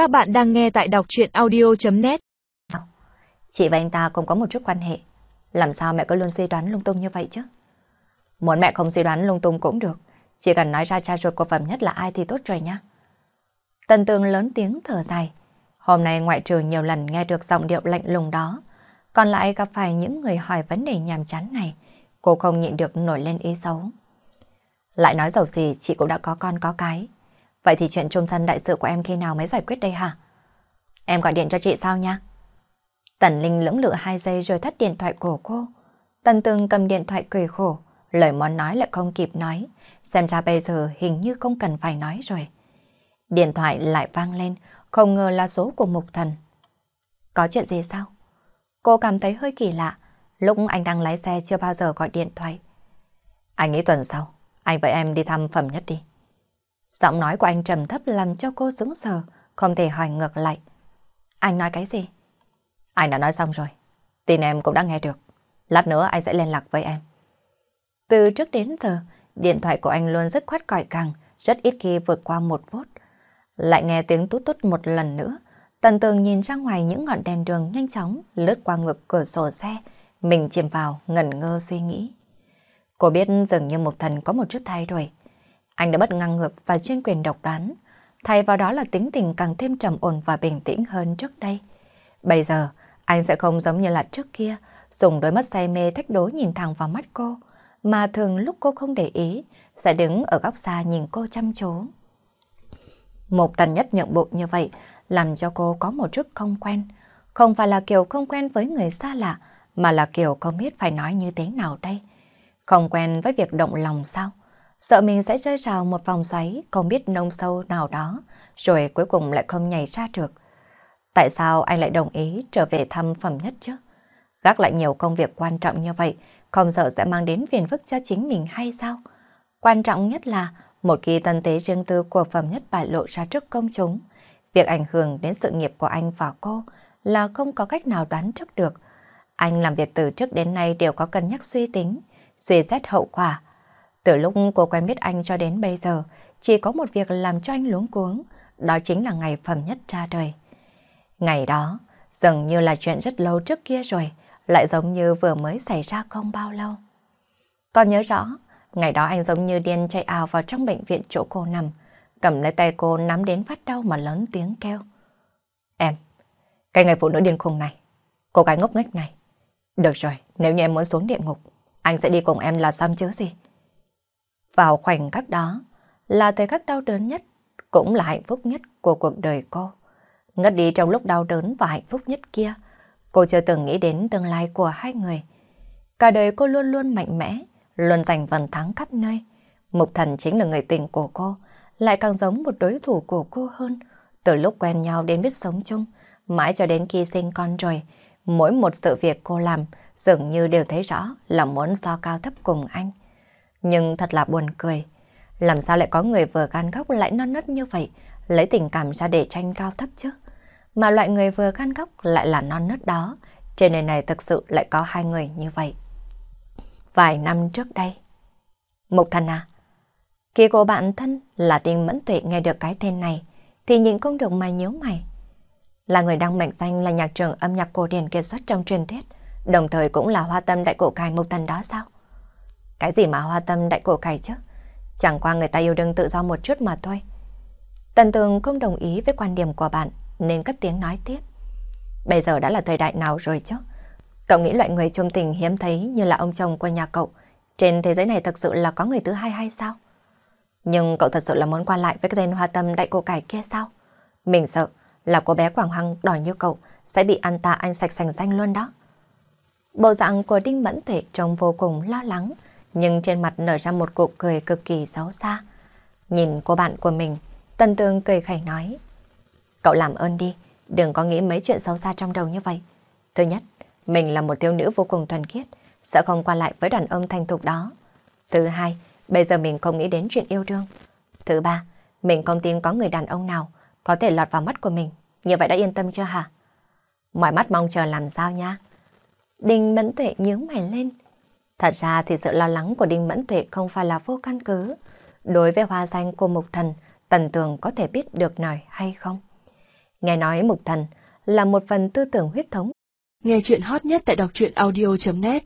Các bạn đang nghe tại đọc chuyện audio.net Chị và anh ta cũng có một chút quan hệ. Làm sao mẹ cứ luôn suy đoán lung tung như vậy chứ? Muốn mẹ không suy đoán lung tung cũng được. Chỉ cần nói ra cha ruột của Phẩm Nhất là ai thì tốt rồi nhá. Tần tường lớn tiếng thở dài. Hôm nay ngoại trừ nhiều lần nghe được giọng điệu lạnh lùng đó. Còn lại gặp phải những người hỏi vấn đề nhàm chán này. Cô không nhịn được nổi lên ý xấu. Lại nói dầu gì, chị cũng đã có con có cái. Vậy thì chuyện trung thân đại sự của em khi nào mới giải quyết đây hả? Em gọi điện cho chị sao nha? Tần Linh lưỡng lự hai giây rồi thắt điện thoại của cô. Tần Tường cầm điện thoại cười khổ, lời muốn nói lại không kịp nói. Xem ra bây giờ hình như không cần phải nói rồi. Điện thoại lại vang lên, không ngờ là số của Mục Thần. Có chuyện gì sao? Cô cảm thấy hơi kỳ lạ, lúc anh đang lái xe chưa bao giờ gọi điện thoại. Anh nghĩ tuần sau, anh với em đi thăm Phẩm Nhất đi. Giọng nói của anh trầm thấp làm cho cô sững sờ, không thể hỏi ngược lại. Anh nói cái gì? Anh đã nói xong rồi. Tin em cũng đã nghe được. Lát nữa anh sẽ liên lạc với em. Từ trước đến giờ, điện thoại của anh luôn rất khoát còi càng, rất ít khi vượt qua một phút. Lại nghe tiếng tút tút một lần nữa, Tần tường nhìn ra ngoài những ngọn đèn đường nhanh chóng lướt qua ngực cửa sổ xe, mình chìm vào ngẩn ngơ suy nghĩ. Cô biết dường như một thần có một chút thay đổi. Anh đã bất ngang ngược và chuyên quyền độc đoán, thay vào đó là tính tình càng thêm trầm ổn và bình tĩnh hơn trước đây. Bây giờ, anh sẽ không giống như là trước kia, dùng đôi mắt say mê thách đố nhìn thẳng vào mắt cô, mà thường lúc cô không để ý, sẽ đứng ở góc xa nhìn cô chăm chú. Một tần nhất nhượng bộ như vậy, làm cho cô có một chút không quen. Không phải là kiểu không quen với người xa lạ, mà là kiểu không biết phải nói như thế nào đây. Không quen với việc động lòng sao? Sợ mình sẽ rơi vào một vòng xoáy không biết nông sâu nào đó, rồi cuối cùng lại không nhảy ra được. Tại sao anh lại đồng ý trở về thăm phẩm nhất chứ? Gác lại nhiều công việc quan trọng như vậy, không sợ sẽ mang đến phiền phức cho chính mình hay sao? Quan trọng nhất là một khi tân tế riêng tư của phẩm nhất bại lộ ra trước công chúng, việc ảnh hưởng đến sự nghiệp của anh và cô là không có cách nào đoán trước được. Anh làm việc từ trước đến nay đều có cân nhắc suy tính, suy xét hậu quả. Từ lúc cô quen biết anh cho đến bây giờ, chỉ có một việc làm cho anh luống cuống, đó chính là ngày phẩm nhất ra đời. Ngày đó, dường như là chuyện rất lâu trước kia rồi, lại giống như vừa mới xảy ra không bao lâu. Còn nhớ rõ, ngày đó anh giống như điên chạy ào vào trong bệnh viện chỗ cô nằm, cầm lấy tay cô nắm đến phát đau mà lớn tiếng kêu. Em, cái người phụ nữ điên khùng này, cô gái ngốc nghếch này. Được rồi, nếu như em muốn xuống địa ngục, anh sẽ đi cùng em là xong chứ gì. Vào khoảnh khắc đó, là thời khắc đau đớn nhất, cũng là hạnh phúc nhất của cuộc đời cô. Ngất đi trong lúc đau đớn và hạnh phúc nhất kia, cô chưa từng nghĩ đến tương lai của hai người. Cả đời cô luôn luôn mạnh mẽ, luôn giành phần thắng khắp nơi. Mục thần chính là người tình của cô, lại càng giống một đối thủ của cô hơn. Từ lúc quen nhau đến biết sống chung, mãi cho đến khi sinh con rồi, mỗi một sự việc cô làm dường như đều thấy rõ là muốn so cao thấp cùng anh. Nhưng thật là buồn cười, làm sao lại có người vừa gan góc lại non nớt như vậy, lấy tình cảm ra để tranh cao thấp chứ? Mà loại người vừa gan góc lại là non nớt đó, trên đời này thực sự lại có hai người như vậy. Vài năm trước đây, Mục Thần à, khi cô bạn thân là Đinh Mẫn Tuệ nghe được cái tên này, thì nhìn không được mà nhíu mày. Là người đang mệnh danh là nhạc trưởng âm nhạc cổ điển kiệt xuất trong truyền thuyết, đồng thời cũng là hoa tâm đại cổ cài Mục Thần đó sao? Cái gì mà hoa tâm đại cổ cải chứ? Chẳng qua người ta yêu đương tự do một chút mà thôi. Tần Tường không đồng ý với quan điểm của bạn, nên cất tiếng nói tiếp. Bây giờ đã là thời đại nào rồi chứ? Cậu nghĩ loại người trung tình hiếm thấy như là ông chồng của nhà cậu, trên thế giới này thực sự là có người thứ hai hay sao? Nhưng cậu thật sự là muốn qua lại với cái tên hoa tâm đại cổ cải kia sao? Mình sợ là cô bé Quảng Hăng đòi như cậu sẽ bị ăn ta anh sạch sành danh luôn đó. Bộ dạng của Đinh Mẫn Tuệ trông vô cùng lo lắng, nhưng trên mặt nở ra một cuộc cười cực kỳ xấu xa. Nhìn cô bạn của mình, Tân Tương cười khẩy nói. Cậu làm ơn đi, đừng có nghĩ mấy chuyện xấu xa trong đầu như vậy. Thứ nhất, mình là một thiếu nữ vô cùng thuần khiết, sẽ không qua lại với đàn ông thành thục đó. Thứ hai, bây giờ mình không nghĩ đến chuyện yêu đương. Thứ ba, mình không tin có người đàn ông nào có thể lọt vào mắt của mình. Như vậy đã yên tâm chưa hả? Mọi mắt mong chờ làm sao nha. Đinh Mẫn Tuệ nhướng mày lên. Thật ra thì sự lo lắng của Đinh Mẫn Tuệ không phải là vô căn cứ. Đối với hoa danh của Mục Thần, Tần Tường có thể biết được nổi hay không? Nghe nói mục thần là một phần tư tưởng huyết thống. Nghe chuyện hot nhất tại đọc truyện audio.net